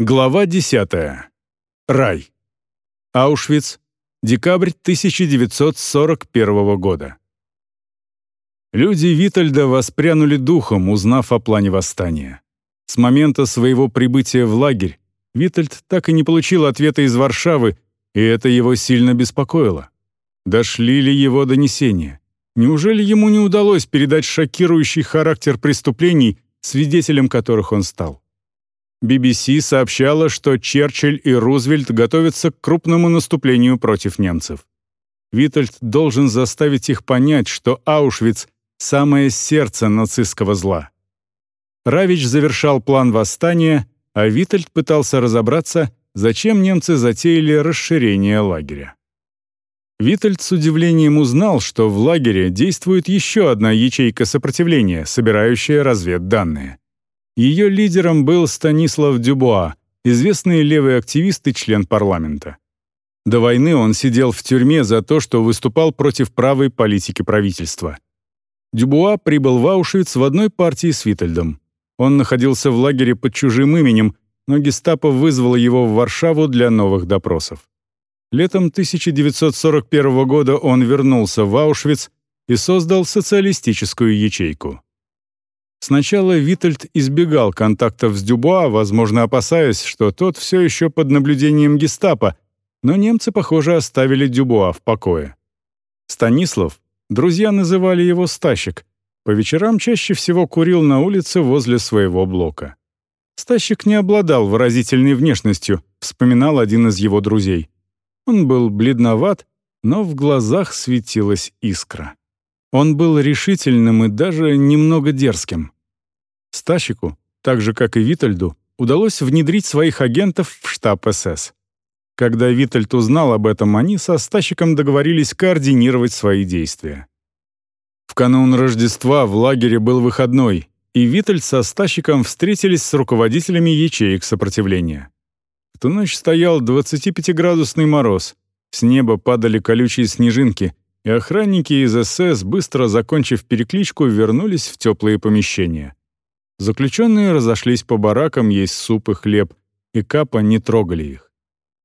Глава 10. Рай. Аушвиц. Декабрь 1941 года. Люди Витальда воспрянули духом, узнав о плане восстания. С момента своего прибытия в лагерь Витальд так и не получил ответа из Варшавы, и это его сильно беспокоило. Дошли ли его донесения? Неужели ему не удалось передать шокирующий характер преступлений, свидетелем которых он стал? BBC сообщала, что Черчилль и Рузвельт готовятся к крупному наступлению против немцев. Витальд должен заставить их понять, что Аушвиц — самое сердце нацистского зла. Равич завершал план восстания, а Витальд пытался разобраться, зачем немцы затеяли расширение лагеря. Витальд с удивлением узнал, что в лагере действует еще одна ячейка сопротивления, собирающая разведданные. Ее лидером был Станислав Дюбуа, известный левый активист и член парламента. До войны он сидел в тюрьме за то, что выступал против правой политики правительства. Дюбуа прибыл в Аушвиц в одной партии с Витальдом. Он находился в лагере под чужим именем, но гестапо вызвало его в Варшаву для новых допросов. Летом 1941 года он вернулся в Аушвиц и создал социалистическую ячейку. Сначала Витальд избегал контактов с Дюбуа, возможно, опасаясь, что тот все еще под наблюдением гестапо, но немцы, похоже, оставили Дюбуа в покое. Станислав, друзья называли его Стащик, по вечерам чаще всего курил на улице возле своего блока. Стащик не обладал выразительной внешностью, вспоминал один из его друзей. Он был бледноват, но в глазах светилась искра. Он был решительным и даже немного дерзким. Стащику, так же как и Витальду, удалось внедрить своих агентов в штаб СС. Когда Витальд узнал об этом, они со Стащиком договорились координировать свои действия. В канун Рождества в лагере был выходной, и Витальд со Стащиком встретились с руководителями ячеек сопротивления. В ту ночь стоял 25-градусный мороз, с неба падали колючие снежинки, и охранники из СС, быстро закончив перекличку, вернулись в теплые помещения. Заключенные разошлись по баракам есть суп и хлеб, и Капа не трогали их.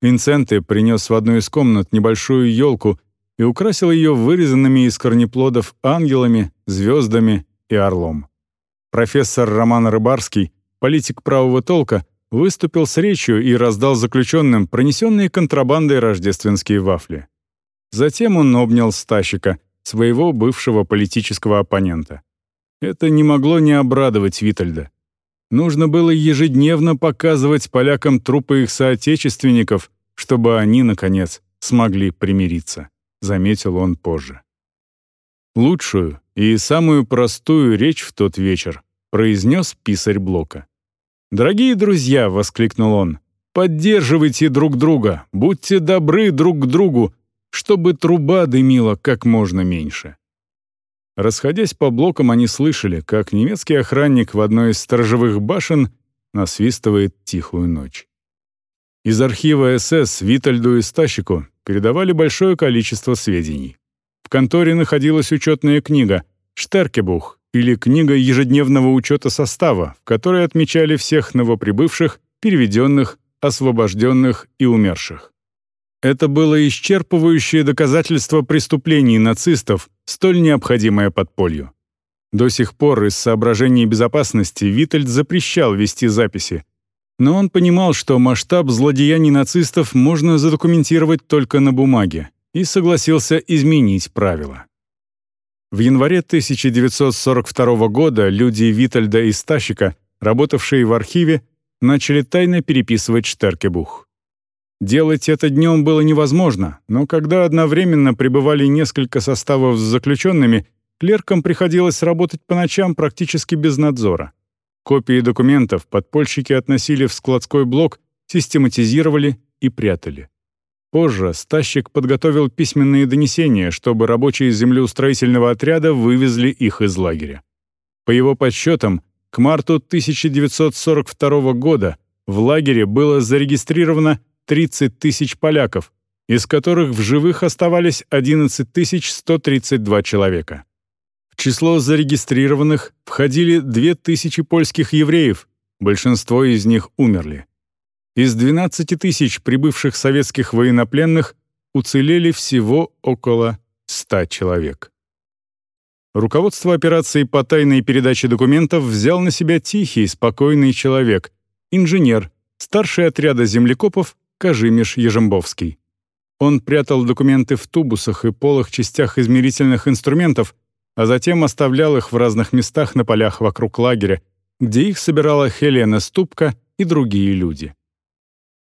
Винценте принес в одну из комнат небольшую елку и украсил ее вырезанными из корнеплодов ангелами, звездами и орлом. Профессор Роман Рыбарский, политик правого толка, выступил с речью и раздал заключенным пронесенные контрабандой рождественские вафли. Затем он обнял Стащика, своего бывшего политического оппонента. Это не могло не обрадовать Витальда. Нужно было ежедневно показывать полякам трупы их соотечественников, чтобы они, наконец, смогли примириться, заметил он позже. Лучшую и самую простую речь в тот вечер произнес писарь Блока. «Дорогие друзья!» — воскликнул он. «Поддерживайте друг друга, будьте добры друг к другу, чтобы труба дымила как можно меньше». Расходясь по блокам, они слышали, как немецкий охранник в одной из сторожевых башен насвистывает тихую ночь. Из архива СС Витальду и Стащику передавали большое количество сведений. В конторе находилась учетная книга «Штеркебух» или книга ежедневного учета состава, в которой отмечали всех новоприбывших, переведенных, освобожденных и умерших. Это было исчерпывающее доказательство преступлений нацистов, столь необходимое подполью. До сих пор из соображений безопасности Витальд запрещал вести записи, но он понимал, что масштаб злодеяний нацистов можно задокументировать только на бумаге, и согласился изменить правила. В январе 1942 года люди Витальда и Стащика, работавшие в архиве, начали тайно переписывать Штеркебух. Делать это днем было невозможно, но когда одновременно пребывали несколько составов с заключенными, клеркам приходилось работать по ночам практически без надзора. Копии документов подпольщики относили в складской блок, систематизировали и прятали. Позже Стащик подготовил письменные донесения, чтобы рабочие землеустроительного отряда вывезли их из лагеря. По его подсчетам, к марту 1942 года в лагере было зарегистрировано 30 тысяч поляков, из которых в живых оставались 11 132 человека. В число зарегистрированных входили 2000 польских евреев, большинство из них умерли. Из 12 тысяч прибывших советских военнопленных уцелели всего около 100 человек. Руководство операцией по тайной передаче документов взял на себя тихий, спокойный человек, инженер, старший отряда землекопов Кажимиш Ежембовский. Он прятал документы в тубусах и полых частях измерительных инструментов, а затем оставлял их в разных местах на полях вокруг лагеря, где их собирала Хелена Ступка и другие люди.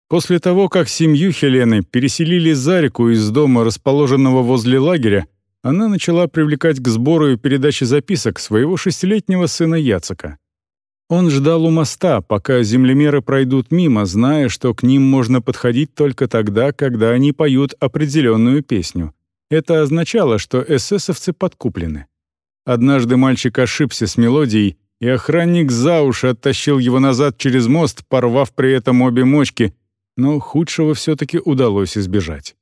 После того, как семью Хелены переселили за реку из дома, расположенного возле лагеря, она начала привлекать к сбору и передаче записок своего шестилетнего сына Яцека. Он ждал у моста, пока землемеры пройдут мимо, зная, что к ним можно подходить только тогда, когда они поют определенную песню. Это означало, что эсэсовцы подкуплены. Однажды мальчик ошибся с мелодией, и охранник за уши оттащил его назад через мост, порвав при этом обе мочки, но худшего все-таки удалось избежать.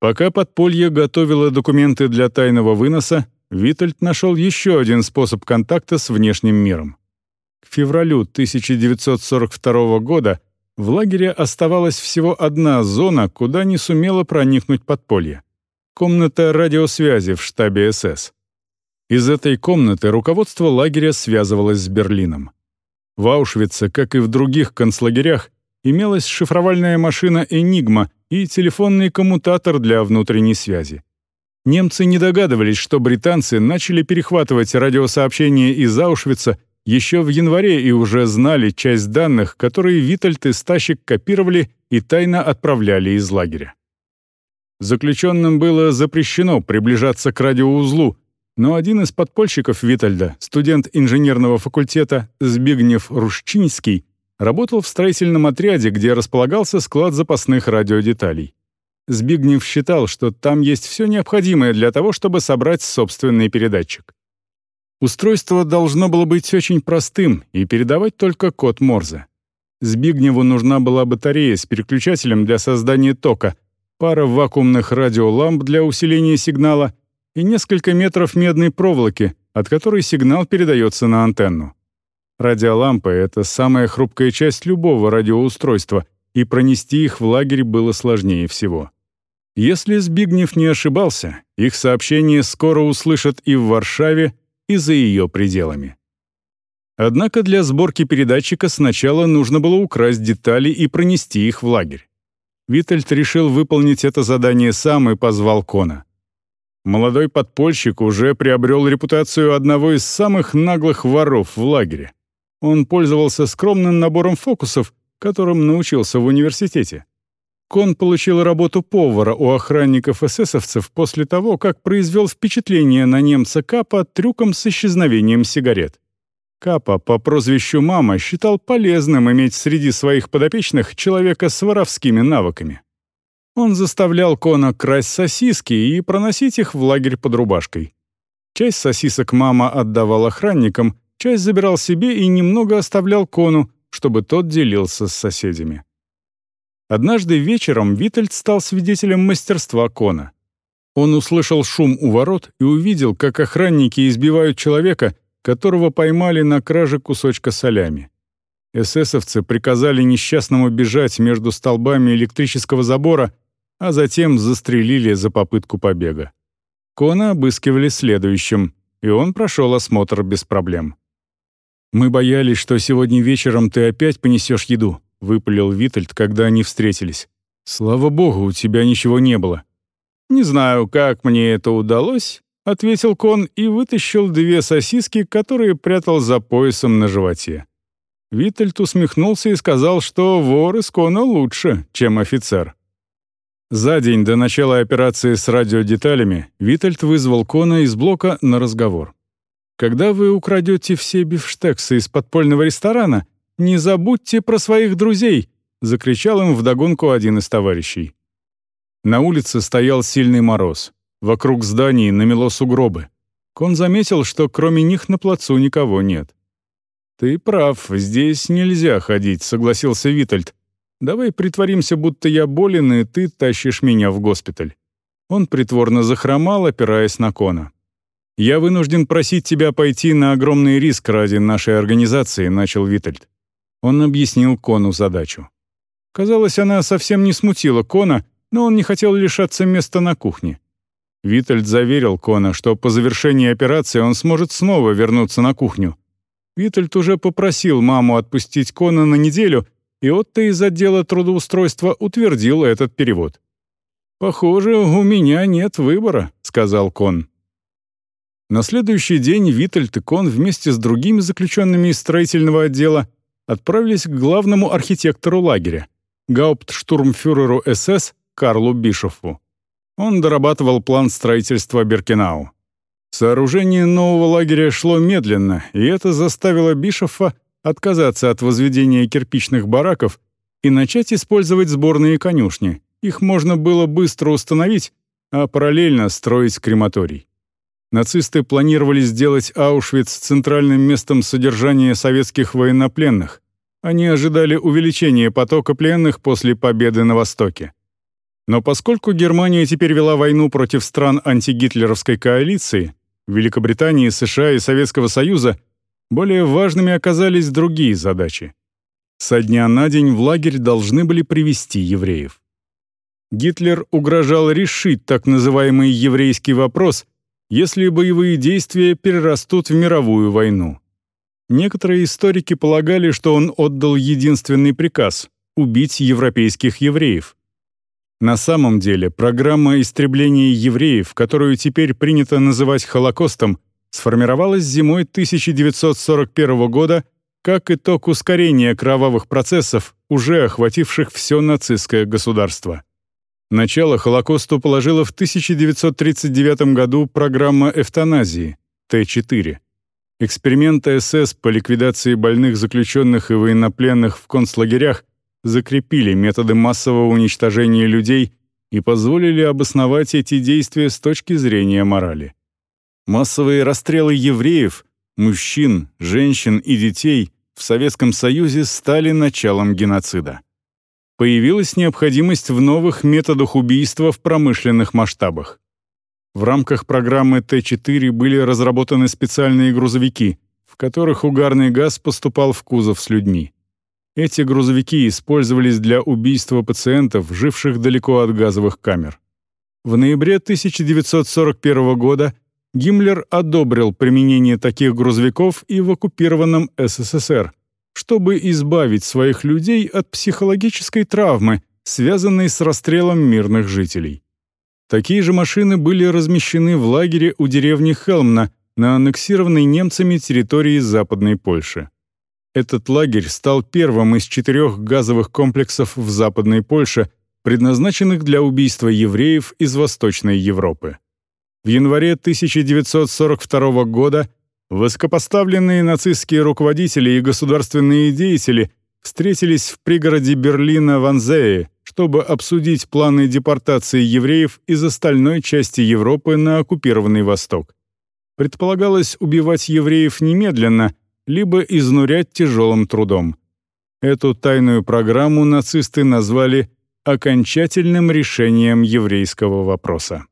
Пока подполье готовило документы для тайного выноса, Витальд нашел еще один способ контакта с внешним миром. К февралю 1942 года в лагере оставалась всего одна зона, куда не сумело проникнуть подполье — комната радиосвязи в штабе СС. Из этой комнаты руководство лагеря связывалось с Берлином. В Аушвице, как и в других концлагерях, имелась шифровальная машина «Энигма» и телефонный коммутатор для внутренней связи. Немцы не догадывались, что британцы начали перехватывать радиосообщения из Аушвица еще в январе и уже знали часть данных, которые Витальд и Стащик копировали и тайно отправляли из лагеря. Заключенным было запрещено приближаться к радиоузлу, но один из подпольщиков Витальда, студент инженерного факультета Збигнев Рушчинский, работал в строительном отряде, где располагался склад запасных радиодеталей. Збигнев считал, что там есть все необходимое для того, чтобы собрать собственный передатчик. Устройство должно было быть очень простым и передавать только код Морзе. Збигневу нужна была батарея с переключателем для создания тока, пара вакуумных радиоламп для усиления сигнала и несколько метров медной проволоки, от которой сигнал передается на антенну. Радиолампы — это самая хрупкая часть любого радиоустройства, и пронести их в лагерь было сложнее всего. Если Збигнев не ошибался, их сообщение скоро услышат и в Варшаве, и за ее пределами. Однако для сборки передатчика сначала нужно было украсть детали и пронести их в лагерь. Витальд решил выполнить это задание сам и позвал Кона. Молодой подпольщик уже приобрел репутацию одного из самых наглых воров в лагере. Он пользовался скромным набором фокусов, которым научился в университете. Кон получил работу повара у охранников эсэсовцев после того, как произвел впечатление на немца Капа трюком с исчезновением сигарет. Капа по прозвищу «Мама» считал полезным иметь среди своих подопечных человека с воровскими навыками. Он заставлял Кона красть сосиски и проносить их в лагерь под рубашкой. Часть сосисок мама отдавал охранникам, часть забирал себе и немного оставлял Кону, чтобы тот делился с соседями. Однажды вечером Витальд стал свидетелем мастерства Кона. Он услышал шум у ворот и увидел, как охранники избивают человека, которого поймали на краже кусочка солями. Эсэсовцы приказали несчастному бежать между столбами электрического забора, а затем застрелили за попытку побега. Кона обыскивали следующим, и он прошел осмотр без проблем. «Мы боялись, что сегодня вечером ты опять понесешь еду», — выпалил Витальд, когда они встретились. «Слава богу, у тебя ничего не было». «Не знаю, как мне это удалось», — ответил Кон и вытащил две сосиски, которые прятал за поясом на животе. Витальд усмехнулся и сказал, что вор из Кона лучше, чем офицер. За день до начала операции с радиодеталями Витальд вызвал Кона из блока на разговор. «Когда вы украдете все бифштексы из подпольного ресторана, «Не забудьте про своих друзей!» — закричал им вдогонку один из товарищей. На улице стоял сильный мороз. Вокруг зданий намело сугробы. Кон заметил, что кроме них на плацу никого нет. «Ты прав, здесь нельзя ходить», — согласился Витальд. «Давай притворимся, будто я болен, и ты тащишь меня в госпиталь». Он притворно захромал, опираясь на Кона. «Я вынужден просить тебя пойти на огромный риск ради нашей организации», — начал Витальд. Он объяснил Кону задачу. Казалось, она совсем не смутила Кона, но он не хотел лишаться места на кухне. Витальд заверил Кона, что по завершении операции он сможет снова вернуться на кухню. Витальд уже попросил маму отпустить Кона на неделю, и Отто из отдела трудоустройства утвердил этот перевод. «Похоже, у меня нет выбора», — сказал Кон. На следующий день Витальд и Кон вместе с другими заключенными из строительного отдела отправились к главному архитектору лагеря, гауптштурмфюреру СС Карлу Бишофу. Он дорабатывал план строительства Беркинау. Сооружение нового лагеря шло медленно, и это заставило Бишофа отказаться от возведения кирпичных бараков и начать использовать сборные конюшни, их можно было быстро установить, а параллельно строить крематорий. Нацисты планировали сделать Аушвиц центральным местом содержания советских военнопленных. Они ожидали увеличения потока пленных после победы на Востоке. Но поскольку Германия теперь вела войну против стран антигитлеровской коалиции, Великобритании, США и Советского Союза, более важными оказались другие задачи. Со дня на день в лагерь должны были привести евреев. Гитлер угрожал решить так называемый еврейский вопрос, если боевые действия перерастут в мировую войну. Некоторые историки полагали, что он отдал единственный приказ — убить европейских евреев. На самом деле программа истребления евреев, которую теперь принято называть Холокостом, сформировалась зимой 1941 года как итог ускорения кровавых процессов, уже охвативших все нацистское государство. Начало Холокосту положила в 1939 году программа эвтаназии Т-4. Эксперименты СС по ликвидации больных заключенных и военнопленных в концлагерях закрепили методы массового уничтожения людей и позволили обосновать эти действия с точки зрения морали. Массовые расстрелы евреев, мужчин, женщин и детей в Советском Союзе стали началом геноцида появилась необходимость в новых методах убийства в промышленных масштабах. В рамках программы Т-4 были разработаны специальные грузовики, в которых угарный газ поступал в кузов с людьми. Эти грузовики использовались для убийства пациентов, живших далеко от газовых камер. В ноябре 1941 года Гиммлер одобрил применение таких грузовиков и в оккупированном СССР, чтобы избавить своих людей от психологической травмы, связанной с расстрелом мирных жителей. Такие же машины были размещены в лагере у деревни Хелмна на аннексированной немцами территории Западной Польши. Этот лагерь стал первым из четырех газовых комплексов в Западной Польше, предназначенных для убийства евреев из Восточной Европы. В январе 1942 года Высокопоставленные нацистские руководители и государственные деятели встретились в пригороде Берлина Ванзее, чтобы обсудить планы депортации евреев из остальной части Европы на оккупированный Восток. Предполагалось убивать евреев немедленно, либо изнурять тяжелым трудом. Эту тайную программу нацисты назвали окончательным решением еврейского вопроса.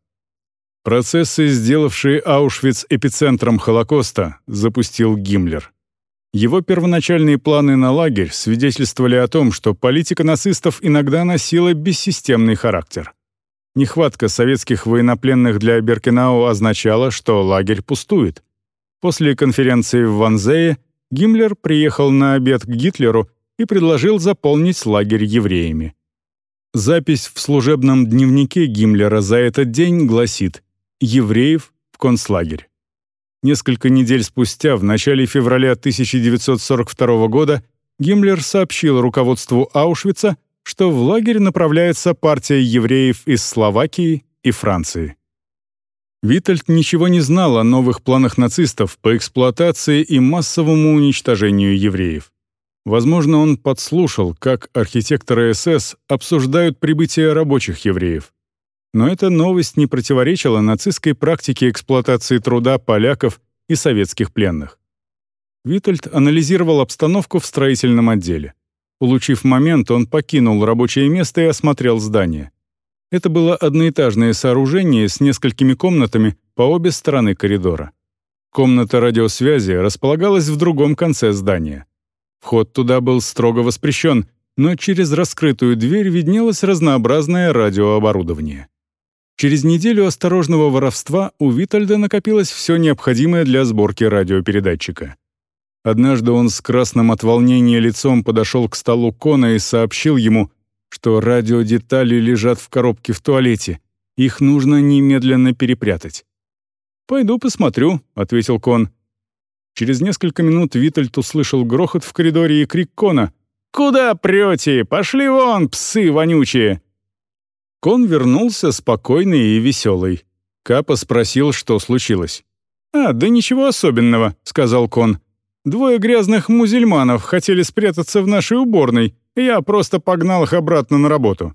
Процессы, сделавшие Аушвиц эпицентром Холокоста, запустил Гиммлер. Его первоначальные планы на лагерь свидетельствовали о том, что политика нацистов иногда носила бессистемный характер. Нехватка советских военнопленных для Беркенау означала, что лагерь пустует. После конференции в Ванзее Гиммлер приехал на обед к Гитлеру и предложил заполнить лагерь евреями. Запись в служебном дневнике Гиммлера за этот день гласит евреев в концлагерь. Несколько недель спустя, в начале февраля 1942 года, Гиммлер сообщил руководству Аушвица, что в лагерь направляется партия евреев из Словакии и Франции. Витальд ничего не знал о новых планах нацистов по эксплуатации и массовому уничтожению евреев. Возможно, он подслушал, как архитекторы СС обсуждают прибытие рабочих евреев. Но эта новость не противоречила нацистской практике эксплуатации труда поляков и советских пленных. Витальд анализировал обстановку в строительном отделе. Улучив момент, он покинул рабочее место и осмотрел здание. Это было одноэтажное сооружение с несколькими комнатами по обе стороны коридора. Комната радиосвязи располагалась в другом конце здания. Вход туда был строго воспрещен, но через раскрытую дверь виднелось разнообразное радиооборудование. Через неделю осторожного воровства у Витальда накопилось все необходимое для сборки радиопередатчика. Однажды он с красным от волнения лицом подошел к столу Кона и сообщил ему, что радиодетали лежат в коробке в туалете, их нужно немедленно перепрятать. «Пойду посмотрю», — ответил Кон. Через несколько минут Витальд услышал грохот в коридоре и крик Кона. «Куда прете? Пошли вон, псы вонючие!» Кон вернулся спокойный и веселый. Капа спросил, что случилось. «А, да ничего особенного», — сказал Кон. «Двое грязных музельманов хотели спрятаться в нашей уборной, и я просто погнал их обратно на работу».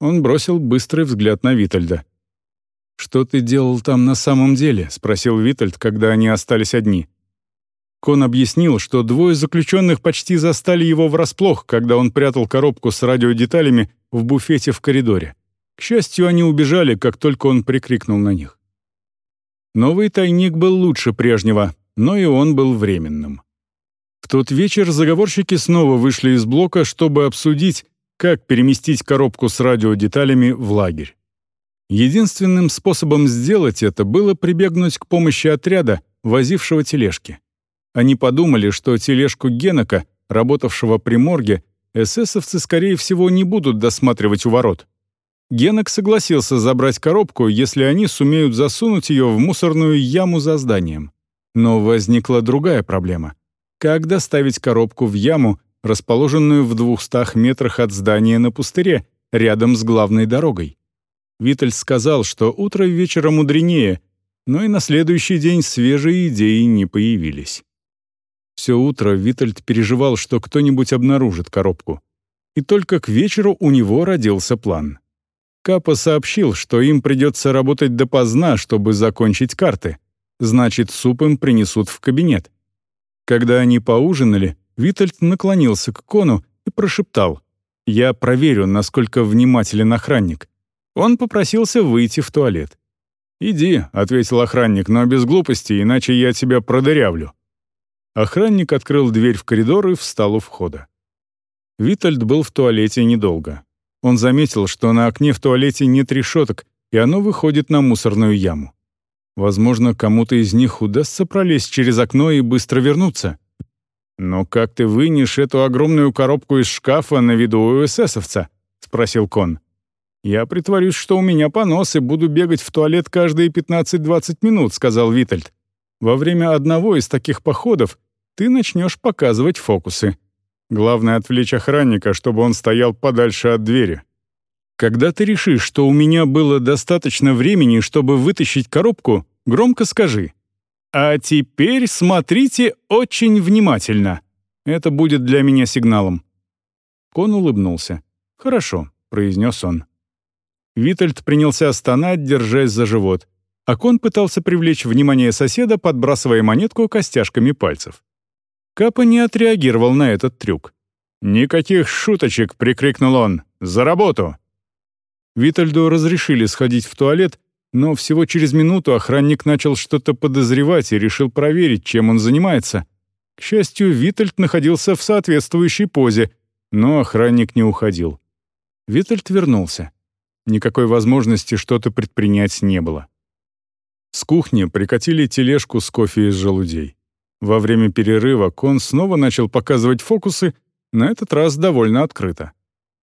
Он бросил быстрый взгляд на Витальда. «Что ты делал там на самом деле?» — спросил Витальд, когда они остались одни. Кон объяснил, что двое заключенных почти застали его врасплох, когда он прятал коробку с радиодеталями в буфете в коридоре. К счастью, они убежали, как только он прикрикнул на них. Новый тайник был лучше прежнего, но и он был временным. В тот вечер заговорщики снова вышли из блока, чтобы обсудить, как переместить коробку с радиодеталями в лагерь. Единственным способом сделать это было прибегнуть к помощи отряда, возившего тележки. Они подумали, что тележку Генока, работавшего при морге, эсэсовцы, скорее всего, не будут досматривать у ворот. Генок согласился забрать коробку, если они сумеют засунуть ее в мусорную яму за зданием. Но возникла другая проблема. Как доставить коробку в яму, расположенную в двухстах метрах от здания на пустыре, рядом с главной дорогой? Виталь сказал, что утро вечера мудренее, но и на следующий день свежие идеи не появились. Все утро Витальд переживал, что кто-нибудь обнаружит коробку. И только к вечеру у него родился план. Капа сообщил, что им придется работать допоздна, чтобы закончить карты. Значит, суп им принесут в кабинет. Когда они поужинали, Витальд наклонился к Кону и прошептал. «Я проверю, насколько внимателен охранник». Он попросился выйти в туалет. «Иди», — ответил охранник, — «но без глупости, иначе я тебя продырявлю». Охранник открыл дверь в коридор и встал у входа. Витальд был в туалете недолго. Он заметил, что на окне в туалете нет решеток, и оно выходит на мусорную яму. Возможно, кому-то из них удастся пролезть через окно и быстро вернуться. «Но как ты вынешь эту огромную коробку из шкафа на виду у эсэсовца?» — спросил Кон. «Я притворюсь, что у меня понос и буду бегать в туалет каждые 15-20 минут», — сказал Витальд. «Во время одного из таких походов ты начнешь показывать фокусы. Главное — отвлечь охранника, чтобы он стоял подальше от двери. Когда ты решишь, что у меня было достаточно времени, чтобы вытащить коробку, громко скажи. А теперь смотрите очень внимательно. Это будет для меня сигналом. Кон улыбнулся. «Хорошо», — произнес он. Витальд принялся стонать, держась за живот, а Кон пытался привлечь внимание соседа, подбрасывая монетку костяшками пальцев. Капа не отреагировал на этот трюк. «Никаких шуточек!» — прикрикнул он. «За работу!» Витальду разрешили сходить в туалет, но всего через минуту охранник начал что-то подозревать и решил проверить, чем он занимается. К счастью, Витальд находился в соответствующей позе, но охранник не уходил. Витальд вернулся. Никакой возможности что-то предпринять не было. С кухни прикатили тележку с кофе из желудей. Во время перерыва Кон снова начал показывать фокусы, на этот раз довольно открыто.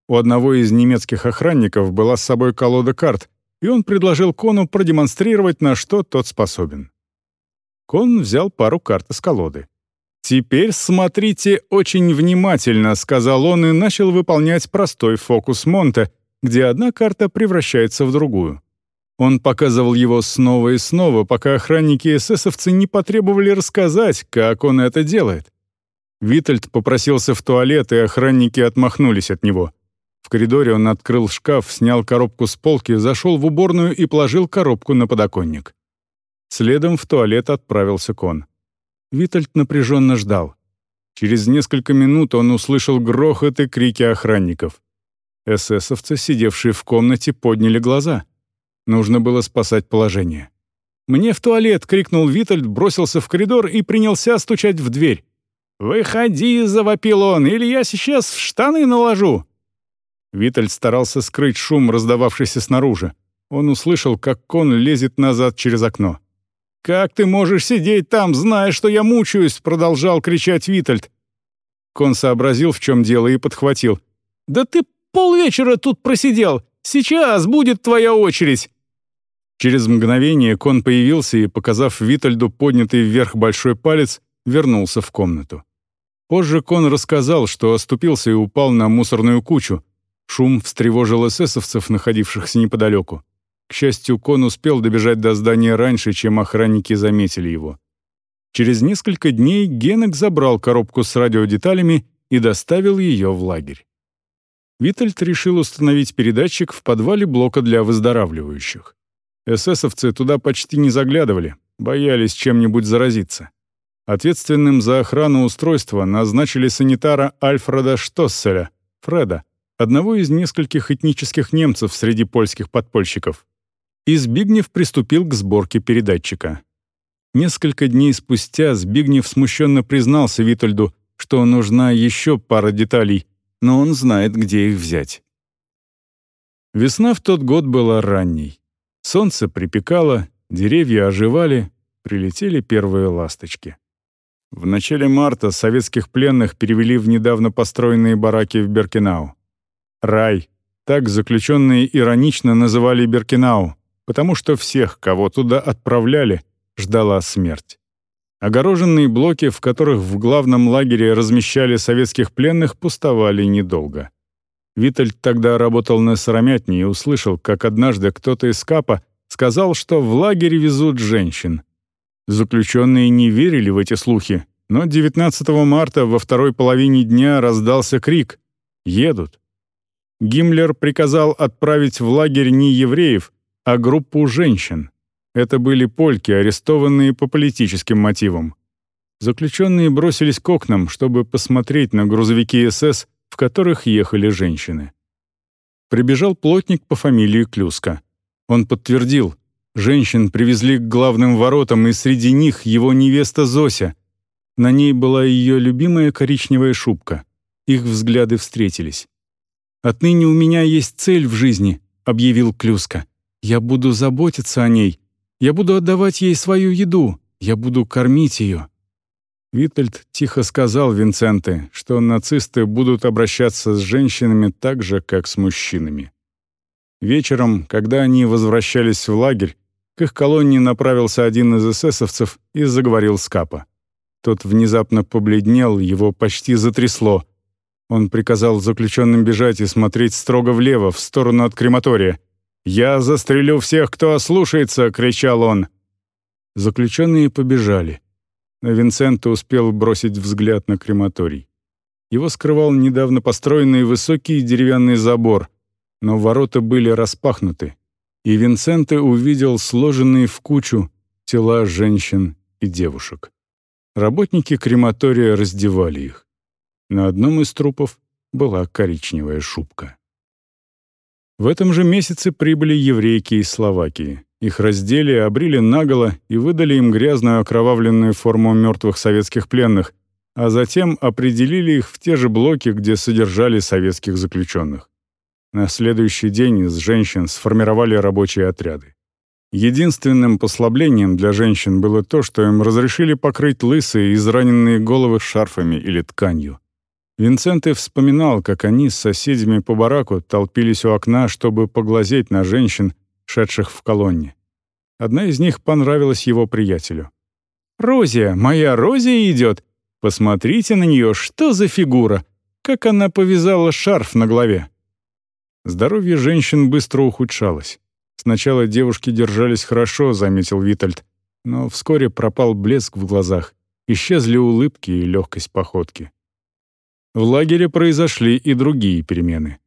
У одного из немецких охранников была с собой колода карт, и он предложил Кону продемонстрировать, на что тот способен. Кон взял пару карт из колоды. «Теперь смотрите очень внимательно», — сказал он и начал выполнять простой фокус Монте, где одна карта превращается в другую. Он показывал его снова и снова, пока охранники эсэсовцы не потребовали рассказать, как он это делает. Витальд попросился в туалет, и охранники отмахнулись от него. В коридоре он открыл шкаф, снял коробку с полки, зашел в уборную и положил коробку на подоконник. Следом в туалет отправился Кон. Витальд напряженно ждал. Через несколько минут он услышал грохот и крики охранников. Эсэсовцы, сидевшие в комнате, подняли глаза — Нужно было спасать положение. «Мне в туалет!» — крикнул Витальд, бросился в коридор и принялся стучать в дверь. «Выходи!» — завопил он, «или я сейчас в штаны наложу!» Виталь старался скрыть шум, раздававшийся снаружи. Он услышал, как кон лезет назад через окно. «Как ты можешь сидеть там, зная, что я мучаюсь?» — продолжал кричать Витальд. Кон сообразил, в чем дело, и подхватил. «Да ты полвечера тут просидел! Сейчас будет твоя очередь!» Через мгновение Кон появился и, показав Витальду поднятый вверх большой палец, вернулся в комнату. Позже Кон рассказал, что оступился и упал на мусорную кучу. Шум встревожил эсэсовцев, находившихся неподалеку. К счастью, Кон успел добежать до здания раньше, чем охранники заметили его. Через несколько дней Генек забрал коробку с радиодеталями и доставил ее в лагерь. Витальд решил установить передатчик в подвале блока для выздоравливающих. Эсэсовцы туда почти не заглядывали, боялись чем-нибудь заразиться. Ответственным за охрану устройства назначили санитара Альфреда Штосселя, Фреда, одного из нескольких этнических немцев среди польских подпольщиков. И Збигнев приступил к сборке передатчика. Несколько дней спустя Збигнев смущенно признался Витальду, что нужна еще пара деталей, но он знает, где их взять. Весна в тот год была ранней. Солнце припекало, деревья оживали, прилетели первые ласточки. В начале марта советских пленных перевели в недавно построенные бараки в Беркинау. Рай. Так заключенные иронично называли Беркинау, потому что всех, кого туда отправляли, ждала смерть. Огороженные блоки, в которых в главном лагере размещали советских пленных, пустовали недолго. Витальд тогда работал на сыромятне и услышал, как однажды кто-то из КАПа сказал, что в лагере везут женщин. Заключенные не верили в эти слухи, но 19 марта во второй половине дня раздался крик «Едут!». Гиммлер приказал отправить в лагерь не евреев, а группу женщин. Это были польки, арестованные по политическим мотивам. Заключенные бросились к окнам, чтобы посмотреть на грузовики СС, в которых ехали женщины. Прибежал плотник по фамилии Клюска. Он подтвердил, женщин привезли к главным воротам, и среди них его невеста Зося. На ней была ее любимая коричневая шубка. Их взгляды встретились. «Отныне у меня есть цель в жизни», — объявил Клюска. «Я буду заботиться о ней. Я буду отдавать ей свою еду. Я буду кормить ее». Витальд тихо сказал Винценте, что нацисты будут обращаться с женщинами так же, как с мужчинами. Вечером, когда они возвращались в лагерь, к их колонне направился один из эсэсовцев и заговорил с Капа. Тот внезапно побледнел, его почти затрясло. Он приказал заключенным бежать и смотреть строго влево, в сторону от крематория. «Я застрелю всех, кто ослушается!» — кричал он. Заключенные побежали. Но успел бросить взгляд на крематорий. Его скрывал недавно построенный высокий деревянный забор, но ворота были распахнуты, и Винсенто увидел сложенные в кучу тела женщин и девушек. Работники крематория раздевали их. На одном из трупов была коричневая шубка. В этом же месяце прибыли еврейки из Словакии. Их раздели, обрили наголо и выдали им грязную окровавленную форму мертвых советских пленных, а затем определили их в те же блоки, где содержали советских заключенных. На следующий день из женщин сформировали рабочие отряды. Единственным послаблением для женщин было то, что им разрешили покрыть лысые израненные головы шарфами или тканью. Винценте вспоминал, как они с соседями по бараку толпились у окна, чтобы поглазеть на женщин, шедших в колонне. Одна из них понравилась его приятелю. «Розия, моя Розия идет! Посмотрите на нее, что за фигура! Как она повязала шарф на голове!» Здоровье женщин быстро ухудшалось. Сначала девушки держались хорошо, заметил Витальд, но вскоре пропал блеск в глазах, исчезли улыбки и легкость походки. В лагере произошли и другие перемены.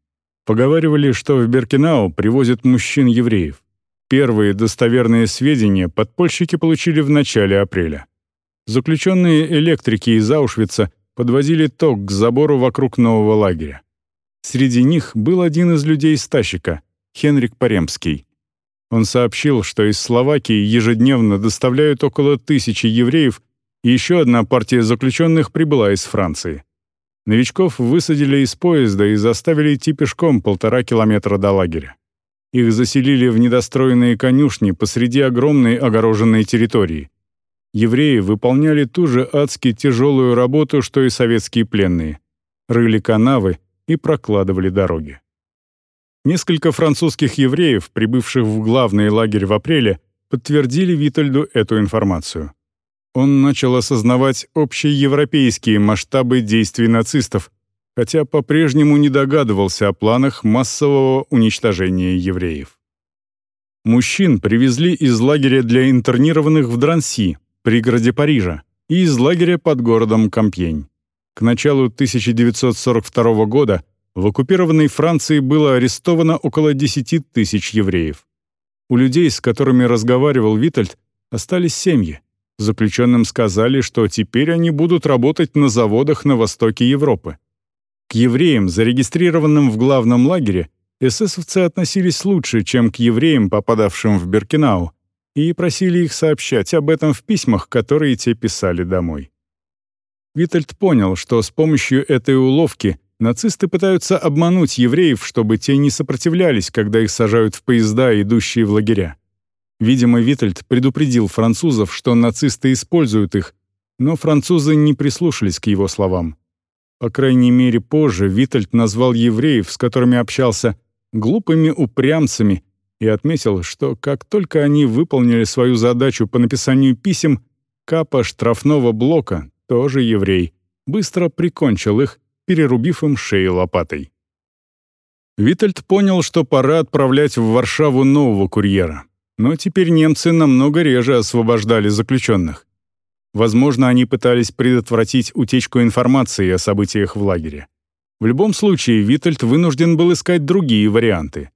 Поговаривали, что в Беркинау привозят мужчин-евреев. Первые достоверные сведения подпольщики получили в начале апреля. Заключенные электрики из Аушвица подвозили ток к забору вокруг нового лагеря. Среди них был один из людей Стащика, Хенрик Паремский. Он сообщил, что из Словакии ежедневно доставляют около тысячи евреев, Еще одна партия заключенных прибыла из Франции. Новичков высадили из поезда и заставили идти пешком полтора километра до лагеря. Их заселили в недостроенные конюшни посреди огромной огороженной территории. Евреи выполняли ту же адски тяжелую работу, что и советские пленные. Рыли канавы и прокладывали дороги. Несколько французских евреев, прибывших в главный лагерь в апреле, подтвердили Витальду эту информацию. Он начал осознавать общеевропейские масштабы действий нацистов, хотя по-прежнему не догадывался о планах массового уничтожения евреев. Мужчин привезли из лагеря для интернированных в Дранси, пригороде Парижа, и из лагеря под городом Кампьень. К началу 1942 года в оккупированной Франции было арестовано около 10 тысяч евреев. У людей, с которыми разговаривал Витальд, остались семьи. Заключенным сказали, что теперь они будут работать на заводах на востоке Европы. К евреям, зарегистрированным в главном лагере, эсэсовцы относились лучше, чем к евреям, попадавшим в Беркинау, и просили их сообщать об этом в письмах, которые те писали домой. Витальд понял, что с помощью этой уловки Нацисты пытаются обмануть евреев, чтобы те не сопротивлялись, когда их сажают в поезда, идущие в лагеря. Видимо, Витальд предупредил французов, что нацисты используют их, но французы не прислушались к его словам. По крайней мере, позже Витальд назвал евреев, с которыми общался, глупыми упрямцами и отметил, что как только они выполнили свою задачу по написанию писем, капа штрафного блока, тоже еврей, быстро прикончил их перерубив им шеи лопатой. Витальд понял, что пора отправлять в Варшаву нового курьера. Но теперь немцы намного реже освобождали заключенных. Возможно, они пытались предотвратить утечку информации о событиях в лагере. В любом случае, Витальд вынужден был искать другие варианты.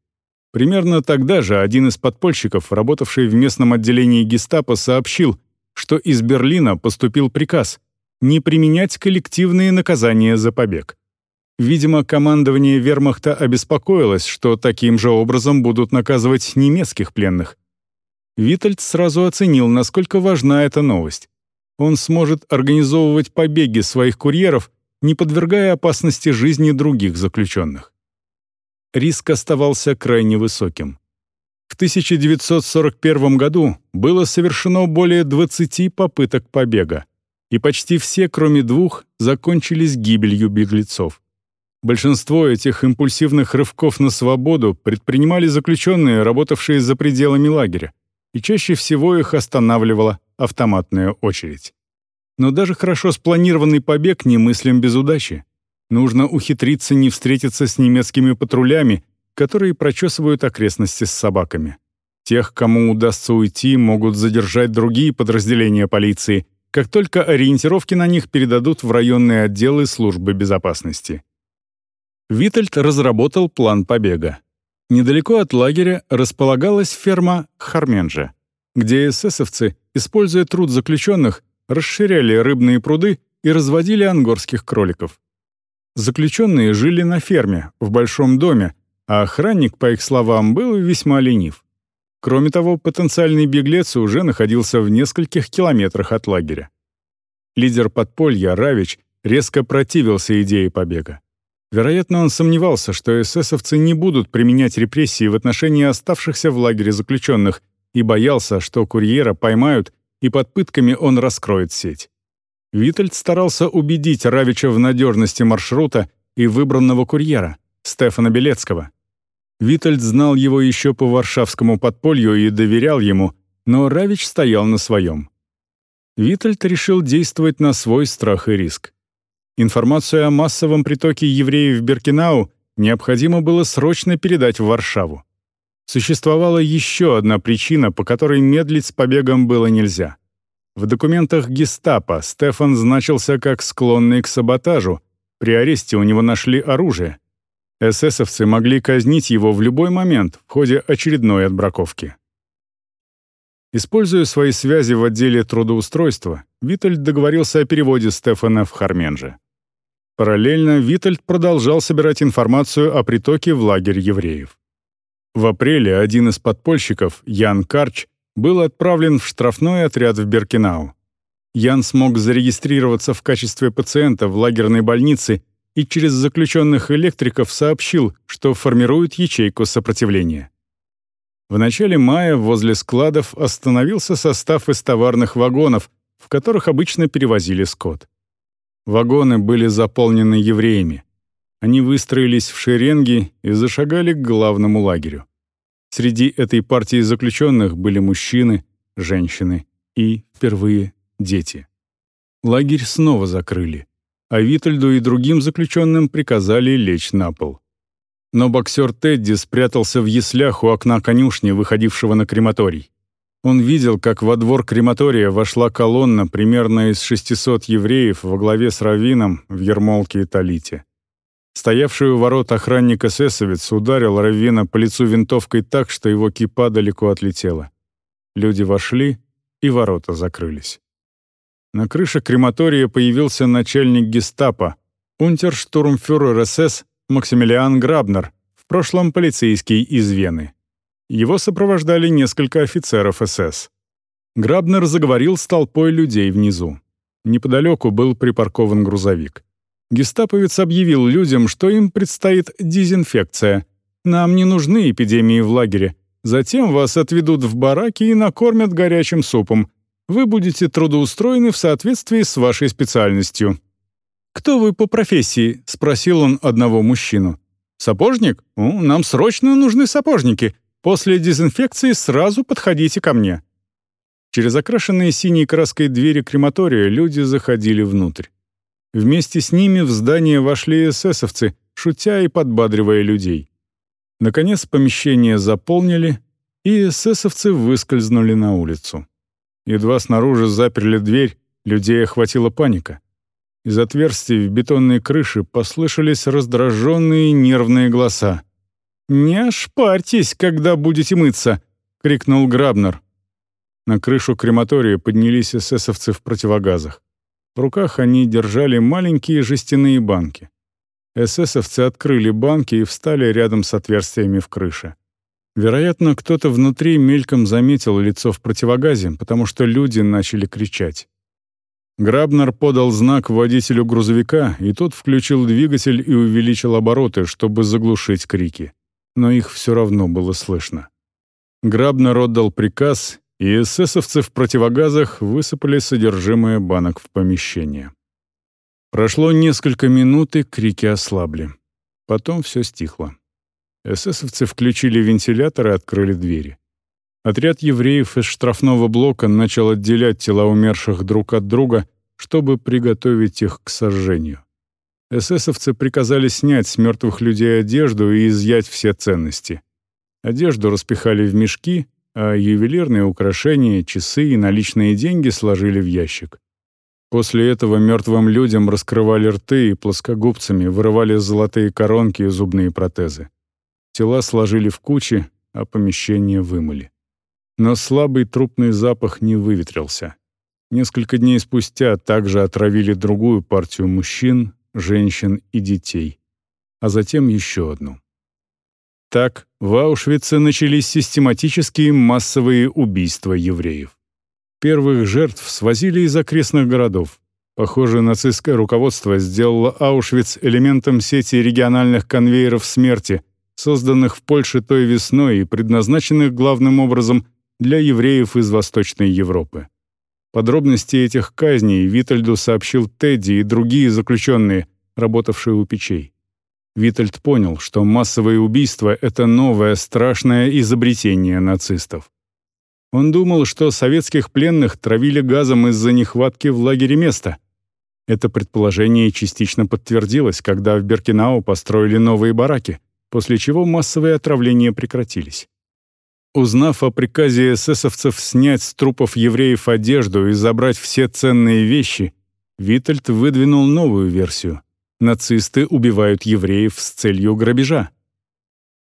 Примерно тогда же один из подпольщиков, работавший в местном отделении гестапо, сообщил, что из Берлина поступил приказ — не применять коллективные наказания за побег. Видимо, командование вермахта обеспокоилось, что таким же образом будут наказывать немецких пленных. Витальд сразу оценил, насколько важна эта новость. Он сможет организовывать побеги своих курьеров, не подвергая опасности жизни других заключенных. Риск оставался крайне высоким. В 1941 году было совершено более 20 попыток побега и почти все, кроме двух, закончились гибелью беглецов. Большинство этих импульсивных рывков на свободу предпринимали заключенные, работавшие за пределами лагеря, и чаще всего их останавливала автоматная очередь. Но даже хорошо спланированный побег немыслим без удачи. Нужно ухитриться не встретиться с немецкими патрулями, которые прочесывают окрестности с собаками. Тех, кому удастся уйти, могут задержать другие подразделения полиции, как только ориентировки на них передадут в районные отделы службы безопасности. Витальд разработал план побега. Недалеко от лагеря располагалась ферма Харменджа, где эсэсовцы, используя труд заключенных, расширяли рыбные пруды и разводили ангорских кроликов. Заключенные жили на ферме, в большом доме, а охранник, по их словам, был весьма ленив. Кроме того, потенциальный беглец уже находился в нескольких километрах от лагеря. Лидер подполья Равич резко противился идее побега. Вероятно, он сомневался, что эсэсовцы не будут применять репрессии в отношении оставшихся в лагере заключенных и боялся, что курьера поймают и под пытками он раскроет сеть. Витальд старался убедить Равича в надежности маршрута и выбранного курьера, Стефана Белецкого, Витальд знал его еще по варшавскому подполью и доверял ему, но Равич стоял на своем. Витальд решил действовать на свой страх и риск. Информацию о массовом притоке евреев в Беркинау необходимо было срочно передать в Варшаву. Существовала еще одна причина, по которой медлить с побегом было нельзя. В документах гестапо Стефан значился как склонный к саботажу, при аресте у него нашли оружие, Эсэсовцы могли казнить его в любой момент в ходе очередной отбраковки. Используя свои связи в отделе трудоустройства, Витальд договорился о переводе Стефана в Харменже. Параллельно Витальд продолжал собирать информацию о притоке в лагерь евреев. В апреле один из подпольщиков, Ян Карч, был отправлен в штрафной отряд в Беркинау. Ян смог зарегистрироваться в качестве пациента в лагерной больнице и через заключенных электриков сообщил, что формирует ячейку сопротивления. В начале мая возле складов остановился состав из товарных вагонов, в которых обычно перевозили скот. Вагоны были заполнены евреями. Они выстроились в шеренги и зашагали к главному лагерю. Среди этой партии заключенных были мужчины, женщины и, впервые, дети. Лагерь снова закрыли, а Витальду и другим заключенным приказали лечь на пол. Но боксер Тедди спрятался в яслях у окна конюшни, выходившего на крематорий. Он видел, как во двор крематория вошла колонна примерно из 600 евреев во главе с раввином в ермолке и талите. Стоявший у ворот охранник-эсэсовец ударил раввина по лицу винтовкой так, что его кипа далеко отлетела. Люди вошли, и ворота закрылись. На крыше крематория появился начальник гестапо, унтерштурмфюрер СС Максимилиан Грабнер, в прошлом полицейский из Вены. Его сопровождали несколько офицеров СС. Грабнер заговорил с толпой людей внизу. Неподалеку был припаркован грузовик. Гестаповец объявил людям, что им предстоит дезинфекция. «Нам не нужны эпидемии в лагере. Затем вас отведут в бараки и накормят горячим супом. Вы будете трудоустроены в соответствии с вашей специальностью». «Кто вы по профессии?» — спросил он одного мужчину. «Сапожник? Нам срочно нужны сапожники. После дезинфекции сразу подходите ко мне». Через окрашенные синей краской двери крематория люди заходили внутрь. Вместе с ними в здание вошли эсэсовцы, шутя и подбадривая людей. Наконец помещение заполнили, и эсэсовцы выскользнули на улицу. Едва снаружи заперли дверь, людей охватила паника. Из отверстий в бетонной крыше послышались раздраженные нервные голоса. «Не ошпарьтесь, когда будете мыться!» — крикнул Грабнер. На крышу крематория поднялись эсэсовцы в противогазах. В руках они держали маленькие жестяные банки. Эсэсовцы открыли банки и встали рядом с отверстиями в крыше. Вероятно, кто-то внутри мельком заметил лицо в противогазе, потому что люди начали кричать. Грабнер подал знак водителю грузовика, и тот включил двигатель и увеличил обороты, чтобы заглушить крики но их все равно было слышно. Грабнер отдал приказ, и эсэсовцы в противогазах высыпали содержимое банок в помещение. Прошло несколько минут, и крики ослабли. Потом все стихло. Эсэсовцы включили вентилятор и открыли двери. Отряд евреев из штрафного блока начал отделять тела умерших друг от друга, чтобы приготовить их к сожжению эсэсовцы приказали снять с мертвых людей одежду и изъять все ценности. Одежду распихали в мешки, а ювелирные украшения, часы и наличные деньги сложили в ящик. После этого мертвым людям раскрывали рты и плоскогубцами вырывали золотые коронки и зубные протезы. Тела сложили в кучи, а помещение вымыли. Но слабый трупный запах не выветрился. Несколько дней спустя также отравили другую партию мужчин, женщин и детей, а затем еще одну. Так в Аушвице начались систематические массовые убийства евреев. Первых жертв свозили из окрестных городов. Похоже, нацистское руководство сделало Аушвиц элементом сети региональных конвейеров смерти, созданных в Польше той весной и предназначенных главным образом для евреев из Восточной Европы. Подробности этих казней Витальду сообщил Тедди и другие заключенные, работавшие у печей. Витальд понял, что массовые убийства — это новое страшное изобретение нацистов. Он думал, что советских пленных травили газом из-за нехватки в лагере места. Это предположение частично подтвердилось, когда в Беркинау построили новые бараки, после чего массовые отравления прекратились. Узнав о приказе эсэсовцев снять с трупов евреев одежду и забрать все ценные вещи, Витальд выдвинул новую версию. Нацисты убивают евреев с целью грабежа.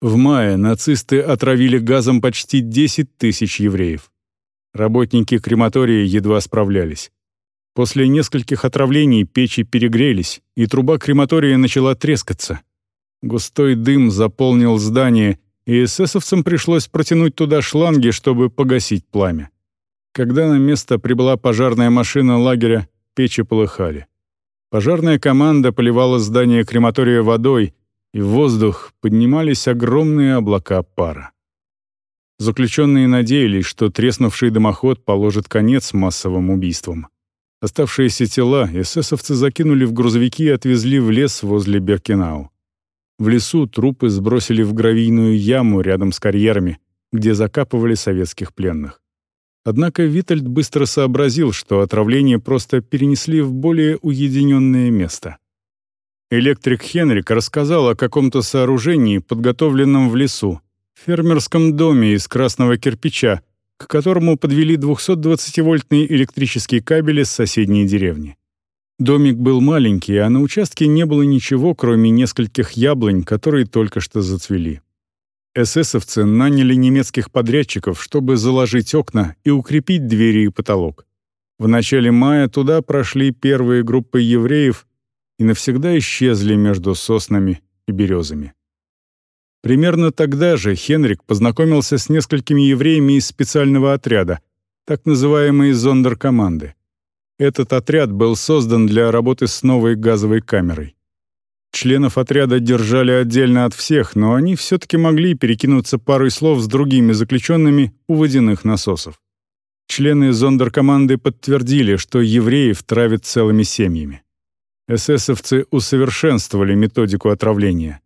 В мае нацисты отравили газом почти 10 тысяч евреев. Работники крематория едва справлялись. После нескольких отравлений печи перегрелись, и труба крематория начала трескаться. Густой дым заполнил здание, и эсэсовцам пришлось протянуть туда шланги, чтобы погасить пламя. Когда на место прибыла пожарная машина лагеря, печи полыхали. Пожарная команда поливала здание крематория водой, и в воздух поднимались огромные облака пара. Заключенные надеялись, что треснувший дымоход положит конец массовым убийствам. Оставшиеся тела эсэсовцы закинули в грузовики и отвезли в лес возле Беркинау. В лесу трупы сбросили в гравийную яму рядом с карьерами, где закапывали советских пленных. Однако Витальд быстро сообразил, что отравление просто перенесли в более уединенное место. Электрик Хенрик рассказал о каком-то сооружении, подготовленном в лесу, фермерском доме из красного кирпича, к которому подвели 220-вольтные электрические кабели с соседней деревни. Домик был маленький, а на участке не было ничего, кроме нескольких яблонь, которые только что зацвели. Эсэсовцы наняли немецких подрядчиков, чтобы заложить окна и укрепить двери и потолок. В начале мая туда прошли первые группы евреев и навсегда исчезли между соснами и березами. Примерно тогда же Хенрик познакомился с несколькими евреями из специального отряда, так называемой зондеркоманды. Этот отряд был создан для работы с новой газовой камерой. Членов отряда держали отдельно от всех, но они все-таки могли перекинуться парой слов с другими заключенными у водяных насосов. Члены зондеркоманды подтвердили, что евреев травят целыми семьями. Эсэсовцы усовершенствовали методику отравления.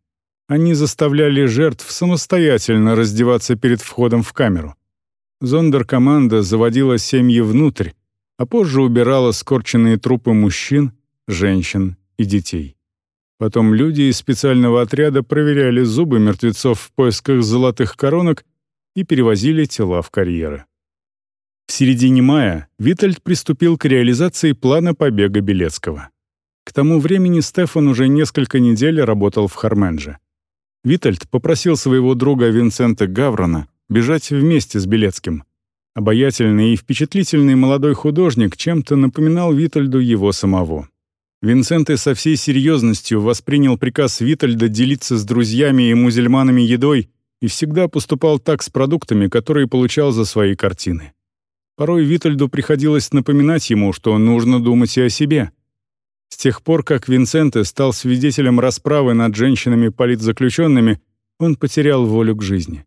Они заставляли жертв самостоятельно раздеваться перед входом в камеру. Зондеркоманда заводила семьи внутрь, а позже убирала скорченные трупы мужчин, женщин и детей. Потом люди из специального отряда проверяли зубы мертвецов в поисках золотых коронок и перевозили тела в карьеры. В середине мая Витальд приступил к реализации плана побега Белецкого. К тому времени Стефан уже несколько недель работал в Харменже. Витальд попросил своего друга Винсента Гаврона бежать вместе с Белецким. Обаятельный и впечатлительный молодой художник чем-то напоминал Витальду его самого. Винсенте со всей серьезностью воспринял приказ Витальда делиться с друзьями и музельманами едой и всегда поступал так с продуктами, которые получал за свои картины. Порой Витальду приходилось напоминать ему, что нужно думать и о себе — с тех пор, как Винсенте стал свидетелем расправы над женщинами-политзаключенными, он потерял волю к жизни.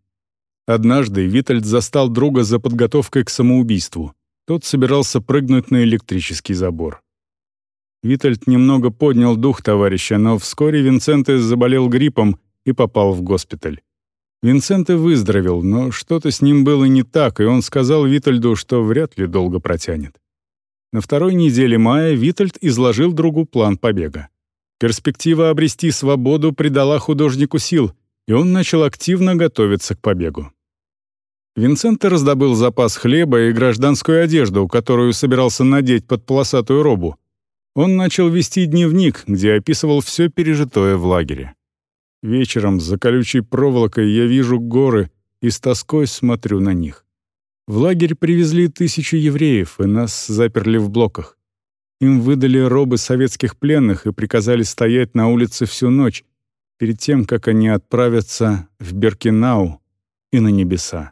Однажды Витальд застал друга за подготовкой к самоубийству. Тот собирался прыгнуть на электрический забор. Витальд немного поднял дух товарища, но вскоре Винсенте заболел гриппом и попал в госпиталь. Винсенте выздоровел, но что-то с ним было не так, и он сказал Витальду, что вряд ли долго протянет. На второй неделе мая Витальд изложил другу план побега. Перспектива обрести свободу придала художнику сил, и он начал активно готовиться к побегу. Винсенте раздобыл запас хлеба и гражданскую одежду, которую собирался надеть под полосатую робу. Он начал вести дневник, где описывал все пережитое в лагере. Вечером за колючей проволокой я вижу горы и с тоской смотрю на них. В лагерь привезли тысячу евреев, и нас заперли в блоках. Им выдали робы советских пленных и приказали стоять на улице всю ночь, перед тем, как они отправятся в Беркинау и на небеса.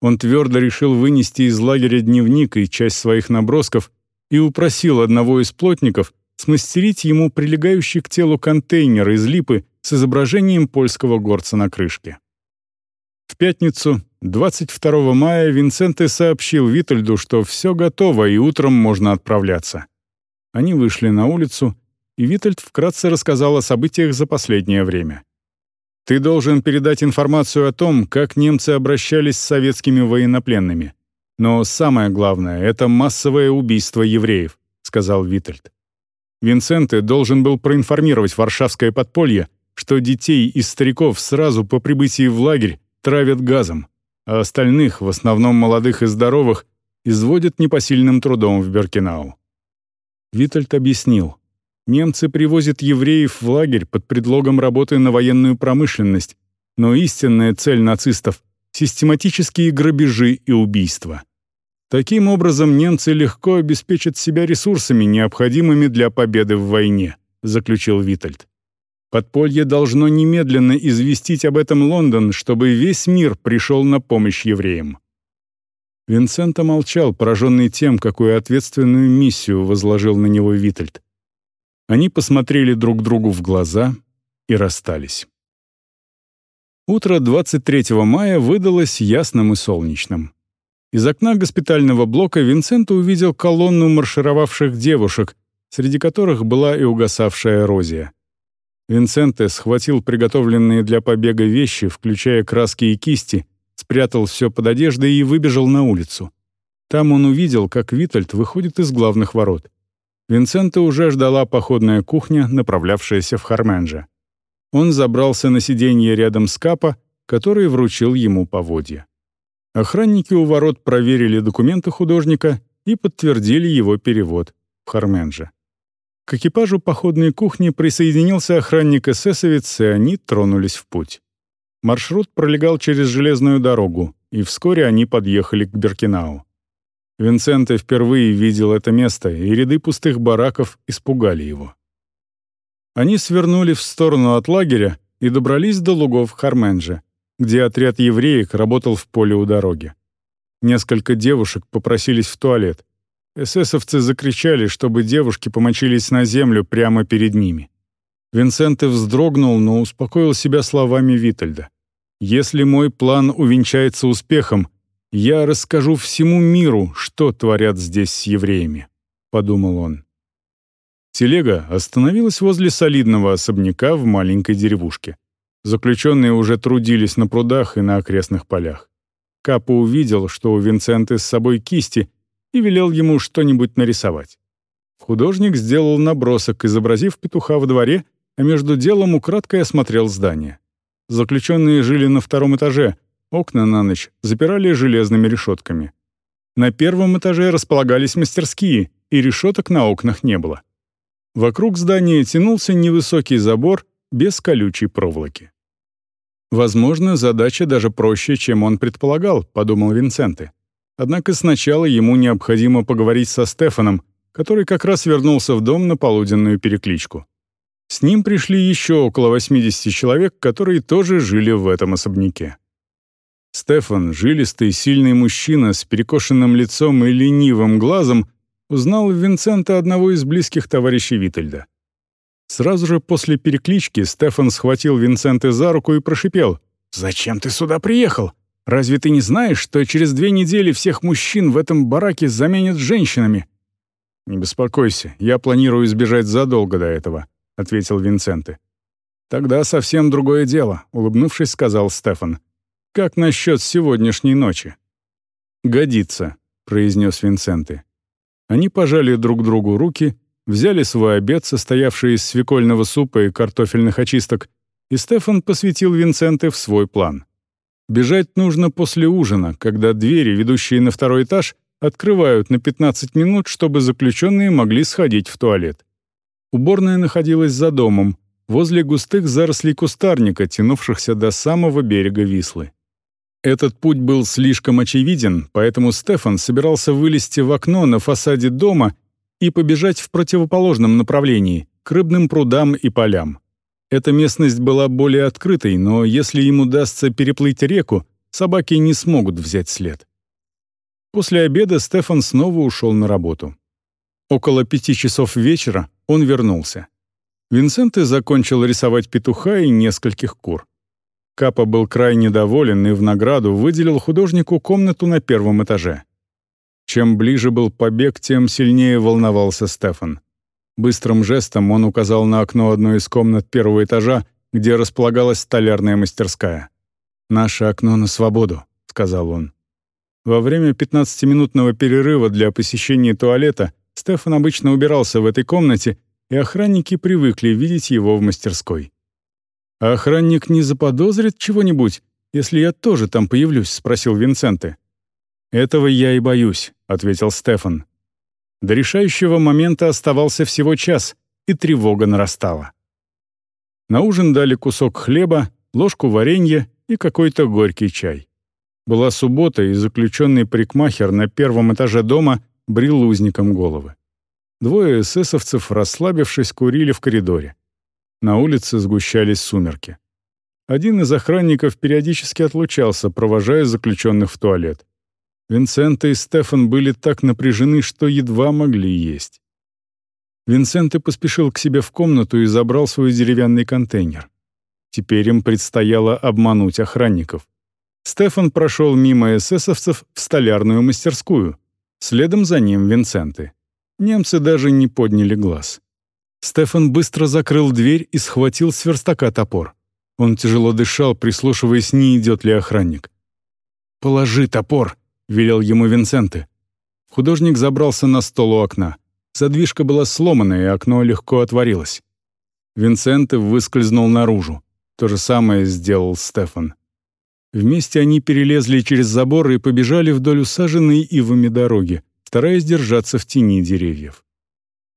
Он твердо решил вынести из лагеря дневник и часть своих набросков и упросил одного из плотников смастерить ему прилегающий к телу контейнер из липы с изображением польского горца на крышке. В пятницу 22 мая Винсенте сообщил Витальду, что все готово и утром можно отправляться. Они вышли на улицу, и Витальд вкратце рассказал о событиях за последнее время. «Ты должен передать информацию о том, как немцы обращались с советскими военнопленными. Но самое главное — это массовое убийство евреев», — сказал Витальд. Винсенте должен был проинформировать варшавское подполье, что детей и стариков сразу по прибытии в лагерь травят газом, а остальных, в основном молодых и здоровых, изводят непосильным трудом в Беркинау. Витальд объяснил. Немцы привозят евреев в лагерь под предлогом работы на военную промышленность, но истинная цель нацистов — систематические грабежи и убийства. Таким образом, немцы легко обеспечат себя ресурсами, необходимыми для победы в войне, заключил Витальд. Подполье должно немедленно известить об этом Лондон, чтобы весь мир пришел на помощь евреям. Винсента молчал, пораженный тем, какую ответственную миссию возложил на него Витальд. Они посмотрели друг другу в глаза и расстались. Утро 23 мая выдалось ясным и солнечным. Из окна госпитального блока Винсент увидел колонну маршировавших девушек, среди которых была и угасавшая Розия. Винсенте схватил приготовленные для побега вещи, включая краски и кисти, спрятал все под одеждой и выбежал на улицу. Там он увидел, как Витальд выходит из главных ворот. Винсента уже ждала походная кухня, направлявшаяся в Харменджа. Он забрался на сиденье рядом с Капа, который вручил ему поводья. Охранники у ворот проверили документы художника и подтвердили его перевод в Харменджа. К экипажу походной кухни присоединился охранник-эсэсовец, и они тронулись в путь. Маршрут пролегал через железную дорогу, и вскоре они подъехали к Беркинау. Винсенте впервые видел это место, и ряды пустых бараков испугали его. Они свернули в сторону от лагеря и добрались до лугов Харменджа, где отряд евреек работал в поле у дороги. Несколько девушек попросились в туалет. Эсэсовцы закричали, чтобы девушки помочились на землю прямо перед ними. Винсенте вздрогнул, но успокоил себя словами Витальда. «Если мой план увенчается успехом, я расскажу всему миру, что творят здесь с евреями», — подумал он. Телега остановилась возле солидного особняка в маленькой деревушке. Заключенные уже трудились на прудах и на окрестных полях. Капа увидел, что у Винсенты с собой кисти, и велел ему что-нибудь нарисовать. Художник сделал набросок, изобразив петуха во дворе, а между делом украдкой осмотрел здание. Заключенные жили на втором этаже, окна на ночь запирали железными решетками. На первом этаже располагались мастерские, и решеток на окнах не было. Вокруг здания тянулся невысокий забор без колючей проволоки. «Возможно, задача даже проще, чем он предполагал», — подумал Винсенте. Однако сначала ему необходимо поговорить со Стефаном, который как раз вернулся в дом на полуденную перекличку. С ним пришли еще около 80 человек, которые тоже жили в этом особняке. Стефан, жилистый, сильный мужчина с перекошенным лицом и ленивым глазом, узнал Винсента одного из близких товарищей Витальда. Сразу же после переклички Стефан схватил Винсента за руку и прошипел «Зачем ты сюда приехал? Разве ты не знаешь, что через две недели всех мужчин в этом бараке заменят женщинами?» «Не беспокойся, я планирую избежать задолго до этого», — ответил Винсенте. «Тогда совсем другое дело», — улыбнувшись, сказал Стефан. «Как насчет сегодняшней ночи?» «Годится», — произнес Винсенте. Они пожали друг другу руки, взяли свой обед, состоявший из свекольного супа и картофельных очисток, и Стефан посвятил Винсенте в свой план. Бежать нужно после ужина, когда двери, ведущие на второй этаж, открывают на 15 минут, чтобы заключенные могли сходить в туалет. Уборная находилась за домом, возле густых зарослей кустарника, тянувшихся до самого берега Вислы. Этот путь был слишком очевиден, поэтому Стефан собирался вылезти в окно на фасаде дома и побежать в противоположном направлении, к рыбным прудам и полям. Эта местность была более открытой, но если им удастся переплыть реку, собаки не смогут взять след. После обеда Стефан снова ушел на работу. Около пяти часов вечера он вернулся. Винсенте закончил рисовать петуха и нескольких кур. Капа был крайне доволен и в награду выделил художнику комнату на первом этаже. Чем ближе был побег, тем сильнее волновался Стефан. Быстрым жестом он указал на окно одной из комнат первого этажа, где располагалась столярная мастерская. «Наше окно на свободу», — сказал он. Во время 15-минутного перерыва для посещения туалета Стефан обычно убирался в этой комнате, и охранники привыкли видеть его в мастерской. «А охранник не заподозрит чего-нибудь, если я тоже там появлюсь?» — спросил Винсенте. «Этого я и боюсь», — ответил Стефан. До решающего момента оставался всего час, и тревога нарастала. На ужин дали кусок хлеба, ложку варенья и какой-то горький чай. Была суббота, и заключенный парикмахер на первом этаже дома брил узникам головы. Двое эсэсовцев, расслабившись, курили в коридоре. На улице сгущались сумерки. Один из охранников периодически отлучался, провожая заключенных в туалет. Винсент и Стефан были так напряжены, что едва могли есть. Винсент поспешил к себе в комнату и забрал свой деревянный контейнер. Теперь им предстояло обмануть охранников. Стефан прошел мимо эсэсовцев в столярную мастерскую. Следом за ним Винсенты. Немцы даже не подняли глаз. Стефан быстро закрыл дверь и схватил с верстака топор. Он тяжело дышал, прислушиваясь, не идет ли охранник. «Положи топор», — велел ему Винсенты. Художник забрался на стол у окна. Задвижка была сломана, и окно легко отворилось. Винсенты выскользнул наружу. То же самое сделал Стефан. Вместе они перелезли через забор и побежали вдоль усаженной ивами дороги, стараясь держаться в тени деревьев.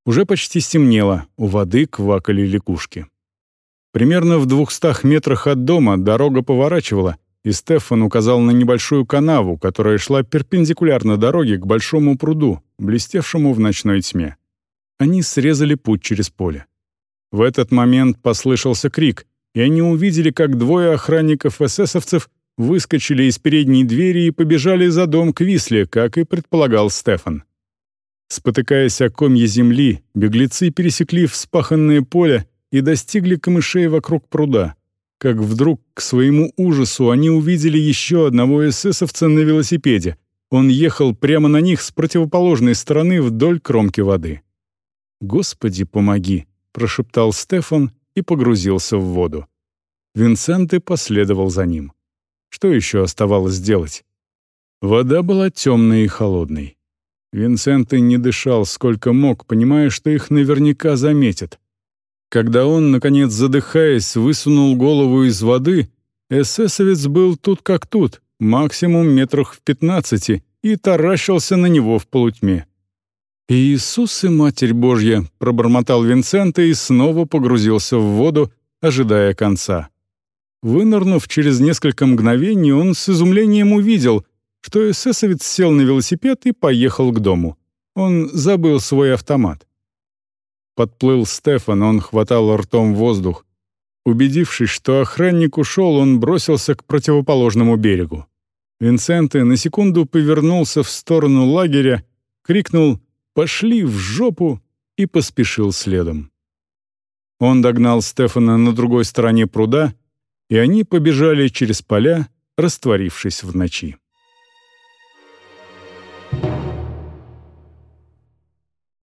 Уже почти стемнело, у воды квакали лягушки. Примерно в двухстах метрах от дома дорога поворачивала, и Стефан указал на небольшую канаву, которая шла перпендикулярно дороге к большому пруду, блестевшему в ночной тьме. Они срезали путь через поле. В этот момент послышался крик, и они увидели, как двое охранников-эсэсовцев выскочили из передней двери и побежали за дом к Висле, как и предполагал Стефан. Спотыкаясь о комье земли, беглецы пересекли вспаханное поле и достигли камышей вокруг пруда. Как вдруг, к своему ужасу, они увидели еще одного эсэсовца на велосипеде. Он ехал прямо на них с противоположной стороны вдоль кромки воды. «Господи, помоги!» — прошептал Стефан и погрузился в воду. Винсенте последовал за ним. Что еще оставалось делать? Вода была темной и холодной. Винсент не дышал сколько мог, понимая, что их наверняка заметят. Когда он, наконец задыхаясь, высунул голову из воды, эсэсовец был тут как тут, максимум метрах в пятнадцати, и таращился на него в полутьме. «Иисус и Матерь Божья!» — пробормотал Винсент и снова погрузился в воду, ожидая конца. Вынырнув через несколько мгновений, он с изумлением увидел, что эсэсовец сел на велосипед и поехал к дому. Он забыл свой автомат. Подплыл Стефан, он хватал ртом воздух. Убедившись, что охранник ушел, он бросился к противоположному берегу. Винсенте на секунду повернулся в сторону лагеря, крикнул «Пошли в жопу!» и поспешил следом. Он догнал Стефана на другой стороне пруда, и они побежали через поля, растворившись в ночи.